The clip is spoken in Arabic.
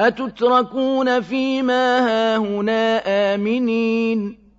أَتُتْرَكُونَ فيما هَاهُنَا آمِنِينَ؟